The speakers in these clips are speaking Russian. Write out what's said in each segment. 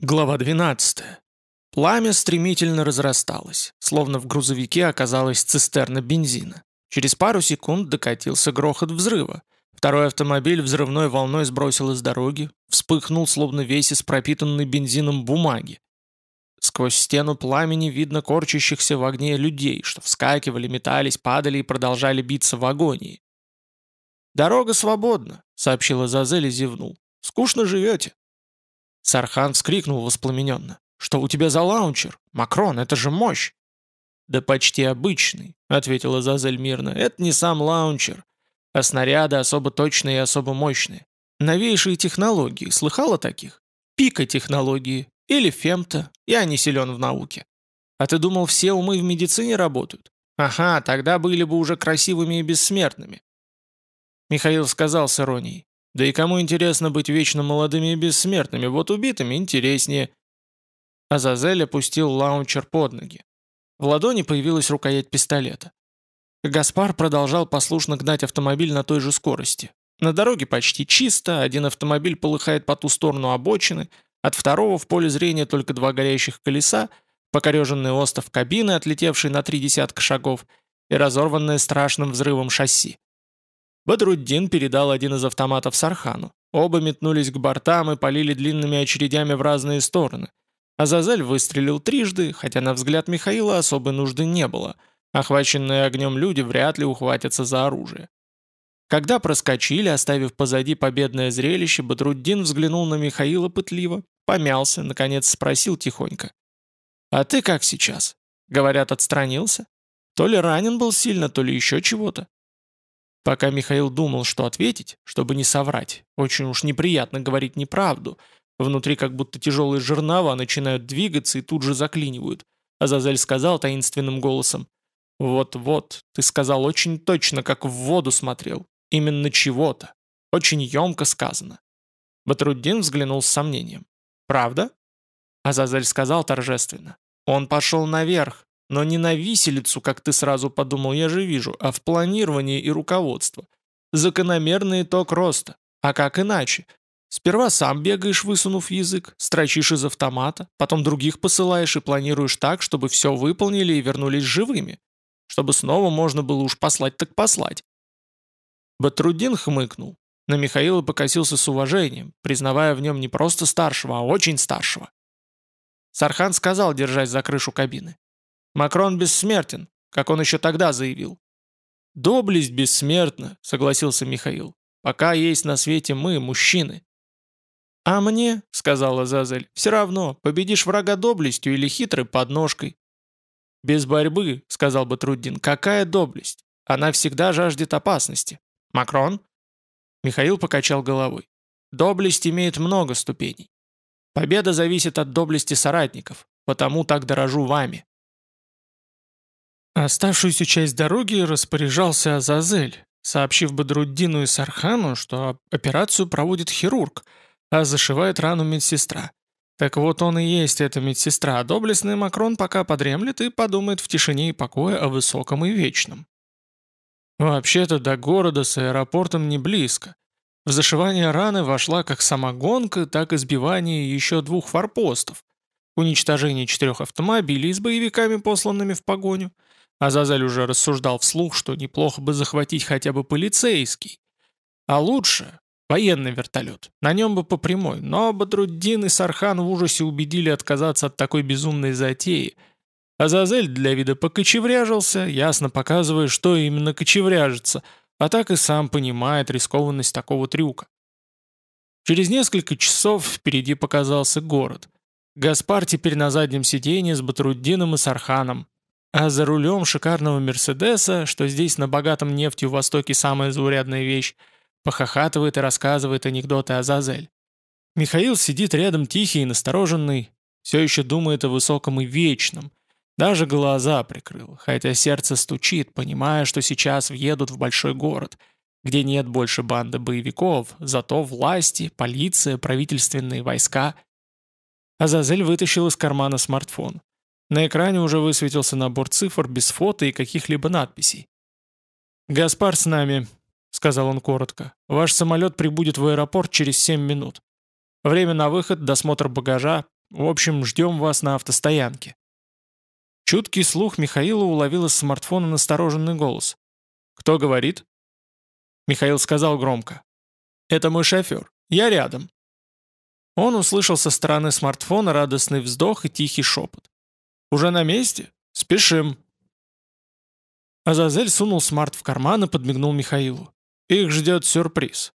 Глава 12. Пламя стремительно разрасталось, словно в грузовике оказалась цистерна бензина. Через пару секунд докатился грохот взрыва. Второй автомобиль взрывной волной сбросил с дороги, вспыхнул, словно весь из пропитанной бензином бумаги. Сквозь стену пламени видно корчащихся в огне людей, что вскакивали, метались, падали и продолжали биться в агонии. «Дорога свободна», — сообщила Зазель и зевнул. «Скучно живете». Сархан вскрикнул воспламененно. «Что у тебя за лаунчер? Макрон, это же мощь!» «Да почти обычный», — ответила Зазель мирно. «Это не сам лаунчер, а снаряды особо точные и особо мощные. Новейшие технологии, слыхала таких? Пика технологии. Или фемта. Я не силен в науке. А ты думал, все умы в медицине работают? Ага, тогда были бы уже красивыми и бессмертными». Михаил сказал с иронией. Да и кому интересно быть вечно молодыми и бессмертными, вот убитыми интереснее. Азазель опустил лаунчер под ноги. В ладони появилась рукоять пистолета. Гаспар продолжал послушно гнать автомобиль на той же скорости. На дороге почти чисто, один автомобиль полыхает по ту сторону обочины, от второго в поле зрения только два горящих колеса, покореженный остов кабины, отлетевший на три десятка шагов, и разорванное страшным взрывом шасси. Бадруддин передал один из автоматов Сархану. Оба метнулись к бортам и полили длинными очередями в разные стороны. Азазель выстрелил трижды, хотя на взгляд Михаила особой нужды не было. Охваченные огнем люди вряд ли ухватятся за оружие. Когда проскочили, оставив позади победное зрелище, Бадруддин взглянул на Михаила пытливо, помялся, наконец спросил тихонько. «А ты как сейчас?» Говорят, отстранился? То ли ранен был сильно, то ли еще чего-то. Пока Михаил думал, что ответить, чтобы не соврать, очень уж неприятно говорить неправду, внутри как будто тяжелые жернова начинают двигаться и тут же заклинивают. Азазель сказал таинственным голосом, «Вот-вот, ты сказал очень точно, как в воду смотрел. Именно чего-то. Очень емко сказано». Батруддин взглянул с сомнением. «Правда?» Азазель сказал торжественно. «Он пошел наверх, но не на виселицу, как ты сразу подумал, я же вижу, а в планировании и руководство. Закономерный итог роста. А как иначе? Сперва сам бегаешь, высунув язык, строчишь из автомата, потом других посылаешь и планируешь так, чтобы все выполнили и вернулись живыми. Чтобы снова можно было уж послать так послать. Батрудин хмыкнул. На Михаила покосился с уважением, признавая в нем не просто старшего, а очень старшего. Сархан сказал, держась за крышу кабины. Макрон бессмертен, как он еще тогда заявил. «Доблесть бессмертна», — согласился Михаил. «Пока есть на свете мы, мужчины». «А мне», — сказала Зазель, — «все равно, победишь врага доблестью или хитрой подножкой». «Без борьбы», — сказал Батруддин, — «какая доблесть? Она всегда жаждет опасности». «Макрон?» Михаил покачал головой. «Доблесть имеет много ступеней. Победа зависит от доблести соратников, потому так дорожу вами». Оставшуюся часть дороги распоряжался Азазель, сообщив Бадруддину и Сархану, что операцию проводит хирург, а зашивает рану медсестра. Так вот он и есть эта медсестра, а доблестный Макрон пока подремлет и подумает в тишине и покое о высоком и вечном. Вообще-то до города с аэропортом не близко. В зашивание раны вошла как самогонка, так и сбивание еще двух форпостов, уничтожение четырех автомобилей с боевиками, посланными в погоню, Азазель уже рассуждал вслух, что неплохо бы захватить хотя бы полицейский. А лучше военный вертолет. На нем бы по прямой. Но Бадруддин и Сархан в ужасе убедили отказаться от такой безумной затеи. Азазель для вида покочевряжился, ясно показывая, что именно кочевряжется, а так и сам понимает рискованность такого трюка. Через несколько часов впереди показался город. Гаспар теперь на заднем сиденье с Батруддином и Сарханом, а за рулем шикарного Мерседеса, что здесь на богатом нефтью Востоке самая заурядная вещь, похохатывает и рассказывает анекдоты Азазель. Михаил сидит рядом тихий и настороженный, все еще думает о высоком и вечном. Даже глаза прикрыл, хотя сердце стучит, понимая, что сейчас въедут в большой город, где нет больше банды боевиков, зато власти, полиция, правительственные войска. Азазель вытащил из кармана смартфон. На экране уже высветился набор цифр без фото и каких-либо надписей. «Гаспар с нами», — сказал он коротко. «Ваш самолет прибудет в аэропорт через 7 минут. Время на выход, досмотр багажа, В общем, ждем вас на автостоянке». Чуткий слух Михаила уловил из смартфона настороженный голос. «Кто говорит?» Михаил сказал громко. «Это мой шофер. Я рядом». Он услышал со стороны смартфона радостный вздох и тихий шепот. «Уже на месте? Спешим!» Азазель сунул смарт в карман и подмигнул Михаилу. «Их ждет сюрприз».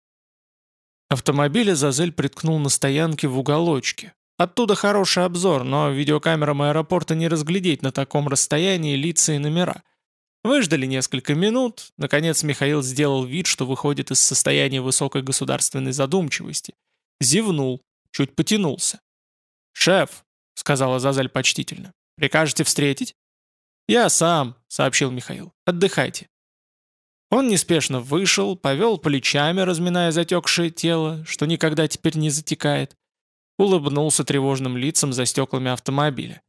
Автомобиль Азазель приткнул на стоянке в уголочке. Оттуда хороший обзор, но видеокамерам аэропорта не разглядеть на таком расстоянии лица и номера. Выждали несколько минут, наконец Михаил сделал вид, что выходит из состояния высокой государственной задумчивости. Зевнул, чуть потянулся. «Шеф», — сказала Зазель почтительно, — «прикажете встретить?» «Я сам», — сообщил Михаил. «Отдыхайте». Он неспешно вышел, повел плечами, разминая затекшее тело, что никогда теперь не затекает, улыбнулся тревожным лицам за стеклами автомобиля.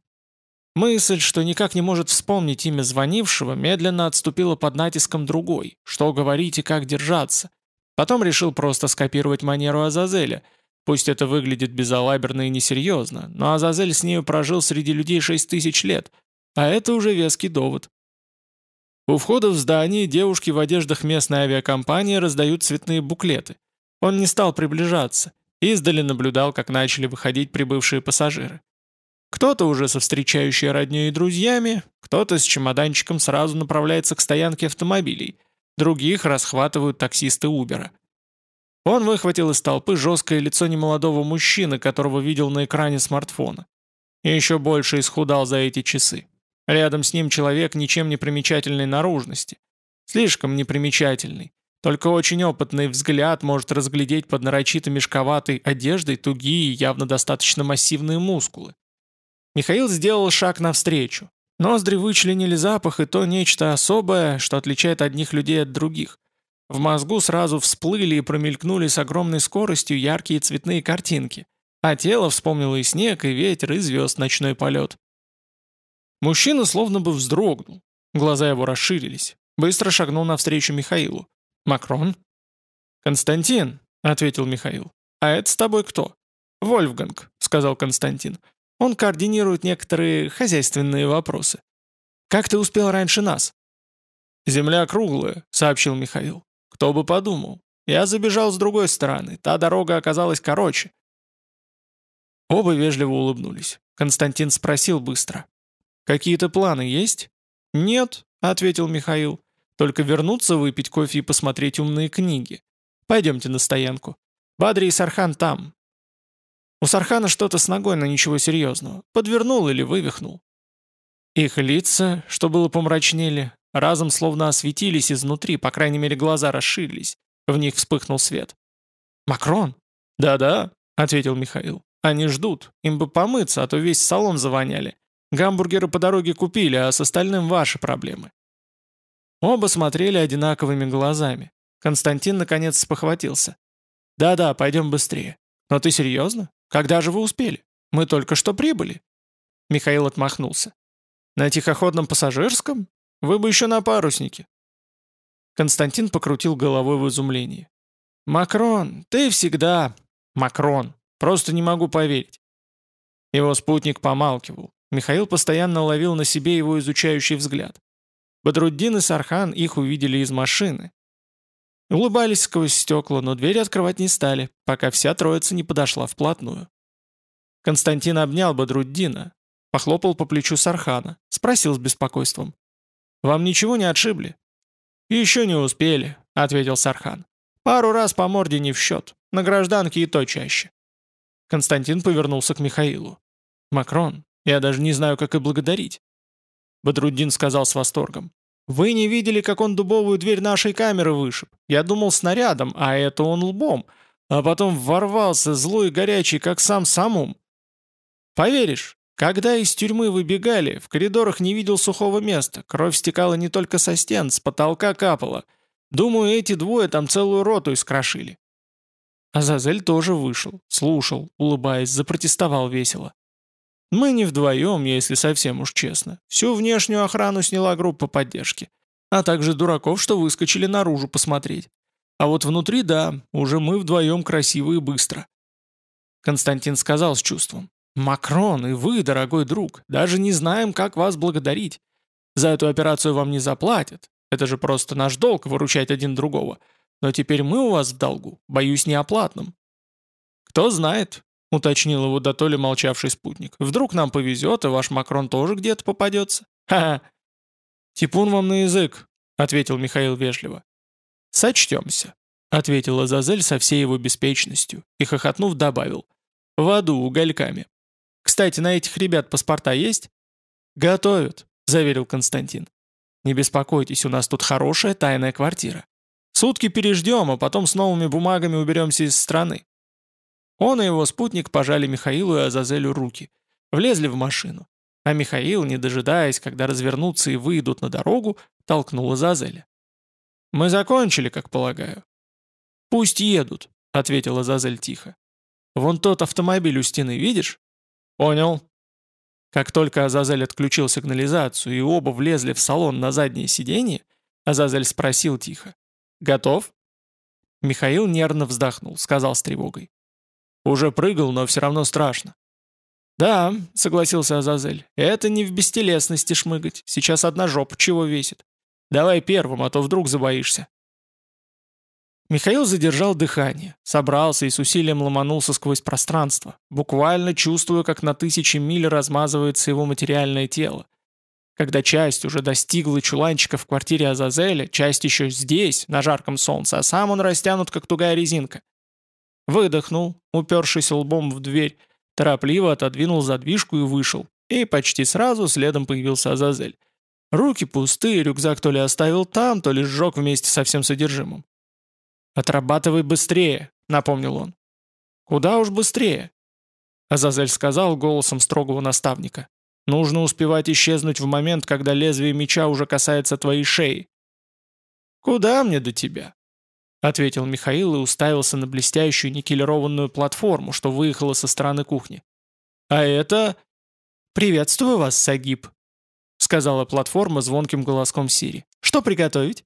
Мысль, что никак не может вспомнить имя звонившего, медленно отступила под натиском другой, что говорить и как держаться. Потом решил просто скопировать манеру Азазеля — Пусть это выглядит безалаберно и несерьезно, но Азазель с нею прожил среди людей шесть тысяч лет, а это уже веский довод. У входа в здание девушки в одеждах местной авиакомпании раздают цветные буклеты. Он не стал приближаться, издали наблюдал, как начали выходить прибывшие пассажиры. Кто-то уже со встречающей родней и друзьями, кто-то с чемоданчиком сразу направляется к стоянке автомобилей, других расхватывают таксисты Убера. Он выхватил из толпы жесткое лицо немолодого мужчины, которого видел на экране смартфона. И еще больше исхудал за эти часы. Рядом с ним человек ничем не примечательной наружности. Слишком непримечательный. Только очень опытный взгляд может разглядеть под нарочито мешковатой одеждой тугие, явно достаточно массивные мускулы. Михаил сделал шаг навстречу. Ноздри вычленили запах и то нечто особое, что отличает одних людей от других – в мозгу сразу всплыли и промелькнули с огромной скоростью яркие цветные картинки, а тело вспомнило и снег, и ветер, и звезд ночной полет. Мужчина словно бы вздрогнул, глаза его расширились, быстро шагнул навстречу Михаилу. «Макрон?» «Константин», — ответил Михаил. «А это с тобой кто?» «Вольфганг», — сказал Константин. «Он координирует некоторые хозяйственные вопросы». «Как ты успел раньше нас?» «Земля круглая», — сообщил Михаил. Кто бы подумал. Я забежал с другой стороны, та дорога оказалась короче. Оба вежливо улыбнулись. Константин спросил быстро. «Какие-то планы есть?» «Нет», — ответил Михаил. «Только вернуться, выпить кофе и посмотреть умные книги. Пойдемте на стоянку. Бадри и Сархан там». У Сархана что-то с ногой, но ничего серьезного. Подвернул или вывихнул. Их лица, что было помрачнели, разом словно осветились изнутри, по крайней мере глаза расширились. В них вспыхнул свет. «Макрон?» «Да-да», — ответил Михаил. «Они ждут. Им бы помыться, а то весь салон завоняли. Гамбургеры по дороге купили, а с остальным ваши проблемы». Оба смотрели одинаковыми глазами. Константин наконец спохватился. «Да-да, пойдем быстрее. Но ты серьезно? Когда же вы успели? Мы только что прибыли». Михаил отмахнулся. «На тихоходном пассажирском? Вы бы еще на паруснике». Константин покрутил головой в изумлении. «Макрон, ты всегда...» «Макрон, просто не могу поверить». Его спутник помалкивал. Михаил постоянно ловил на себе его изучающий взгляд. Бадруддин и Сархан их увидели из машины. Улыбались сквозь стекла, но двери открывать не стали, пока вся троица не подошла вплотную. Константин обнял Бадруддина, похлопал по плечу Сархана, спросил с беспокойством. Вам ничего не отшибли?» «Еще не успели», — ответил Сархан. «Пару раз по морде не в счет. На гражданке и то чаще». Константин повернулся к Михаилу. «Макрон, я даже не знаю, как и благодарить». Бадруддин сказал с восторгом. «Вы не видели, как он дубовую дверь нашей камеры вышиб? Я думал снарядом, а это он лбом. А потом ворвался, злой и горячий, как сам самум. Поверишь, когда из тюрьмы выбегали, в коридорах не видел сухого места, кровь стекала не только со стен, с потолка капала. Думаю, эти двое там целую роту искрошили. Азазель тоже вышел, слушал, улыбаясь, запротестовал весело. Мы не вдвоем, если совсем уж честно. Всю внешнюю охрану сняла группа поддержки. А также дураков, что выскочили наружу посмотреть. А вот внутри, да, уже мы вдвоем красиво и быстро. Константин сказал с чувством. «Макрон и вы, дорогой друг, даже не знаем, как вас благодарить. За эту операцию вам не заплатят. Это же просто наш долг выручать один другого. Но теперь мы у вас в долгу, боюсь, неоплатным». «Кто знает», — уточнил его до дотоле молчавший спутник. «Вдруг нам повезет, и ваш Макрон тоже где-то попадется? Ха-ха!» «Типун вам на язык», — ответил Михаил вежливо. «Сочтемся», — ответил Азазель со всей его беспечностью и, хохотнув, добавил. «В аду, угольками. Кстати, на этих ребят паспорта есть?» «Готовят», — заверил Константин. «Не беспокойтесь, у нас тут хорошая тайная квартира. Сутки переждем, а потом с новыми бумагами уберемся из страны». Он и его спутник пожали Михаилу и Азазелю руки, влезли в машину. А Михаил, не дожидаясь, когда развернутся и выйдут на дорогу, толкнул Азазеля. «Мы закончили, как полагаю». «Пусть едут», — ответила Азазель тихо. «Вон тот автомобиль у стены, видишь?» «Понял». Как только Азазель отключил сигнализацию и оба влезли в салон на заднее сиденье, Азазель спросил тихо. «Готов?» Михаил нервно вздохнул, сказал с тревогой. «Уже прыгал, но все равно страшно». «Да», — согласился Азазель, — «это не в бестелесности шмыгать. Сейчас одна жопа чего весит. Давай первым, а то вдруг забоишься». Михаил задержал дыхание, собрался и с усилием ломанулся сквозь пространство, буквально чувствуя, как на тысячи миль размазывается его материальное тело. Когда часть уже достигла чуланчика в квартире Азазеля, часть еще здесь, на жарком солнце, а сам он растянут, как тугая резинка. Выдохнул, упершись лбом в дверь, торопливо отодвинул задвижку и вышел. И почти сразу следом появился Азазель. Руки пустые, рюкзак то ли оставил там, то ли сжег вместе со всем содержимым. «Отрабатывай быстрее», — напомнил он. «Куда уж быстрее?» Азазель сказал голосом строгого наставника. «Нужно успевать исчезнуть в момент, когда лезвие меча уже касается твоей шеи». «Куда мне до тебя?» — ответил Михаил и уставился на блестящую никелированную платформу, что выехала со стороны кухни. «А это...» «Приветствую вас, Сагиб», сказала платформа звонким голоском Сири. «Что приготовить?»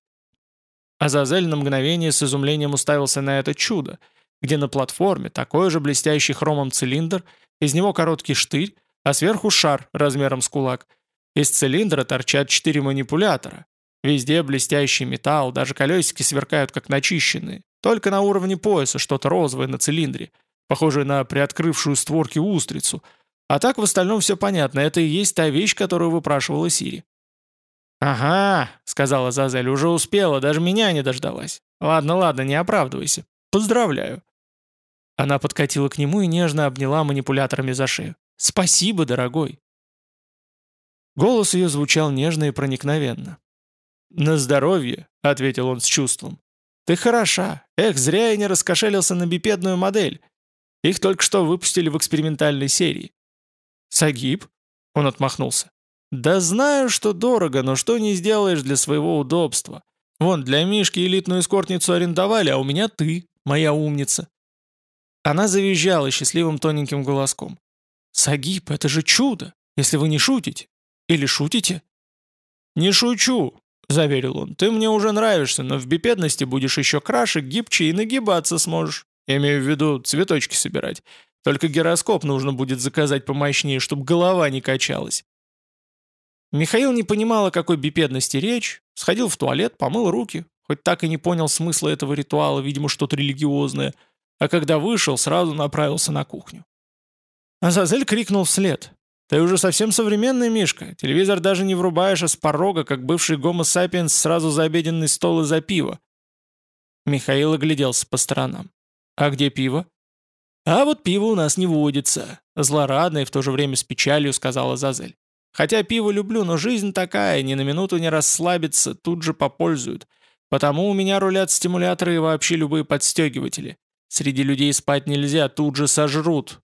Азазель на мгновение с изумлением уставился на это чудо, где на платформе такой же блестящий хромом цилиндр, из него короткий штырь, а сверху шар размером с кулак. Из цилиндра торчат четыре манипулятора. Везде блестящий металл, даже колесики сверкают как начищенные. Только на уровне пояса что-то розовое на цилиндре, похожее на приоткрывшую створки устрицу – а так в остальном все понятно, это и есть та вещь, которую выпрашивала Сири. «Ага», — сказала Зазель, — «уже успела, даже меня не дождалась. Ладно, ладно, не оправдывайся. Поздравляю». Она подкатила к нему и нежно обняла манипуляторами за шею. «Спасибо, дорогой». Голос ее звучал нежно и проникновенно. «На здоровье», — ответил он с чувством. «Ты хороша. Эх, зря я не раскошелился на бипедную модель. Их только что выпустили в экспериментальной серии. «Сагиб?» — он отмахнулся. «Да знаю, что дорого, но что не сделаешь для своего удобства. Вон, для Мишки элитную эскортницу арендовали, а у меня ты, моя умница». Она завизжала счастливым тоненьким голоском. «Сагиб, это же чудо, если вы не шутите. Или шутите?» «Не шучу», — заверил он. «Ты мне уже нравишься, но в бипедности будешь еще краше, гибче и нагибаться сможешь. Я имею в виду цветочки собирать. Только гироскоп нужно будет заказать помощнее, чтобы голова не качалась. Михаил не понимал, о какой бипедности речь, сходил в туалет, помыл руки, хоть так и не понял смысла этого ритуала, видимо, что-то религиозное, а когда вышел, сразу направился на кухню. Азазель крикнул вслед. «Ты уже совсем современный, Мишка. Телевизор даже не врубаешь, а с порога, как бывший гомо-сапиенс, сразу за обеденный стол и за пиво». Михаил огляделся по сторонам. «А где пиво?» «А вот пиво у нас не водится», — злорадно и в то же время с печалью сказала Зазель. «Хотя пиво люблю, но жизнь такая, ни на минуту не расслабиться, тут же попользуют. Потому у меня рулят стимуляторы и вообще любые подстегиватели. Среди людей спать нельзя, тут же сожрут.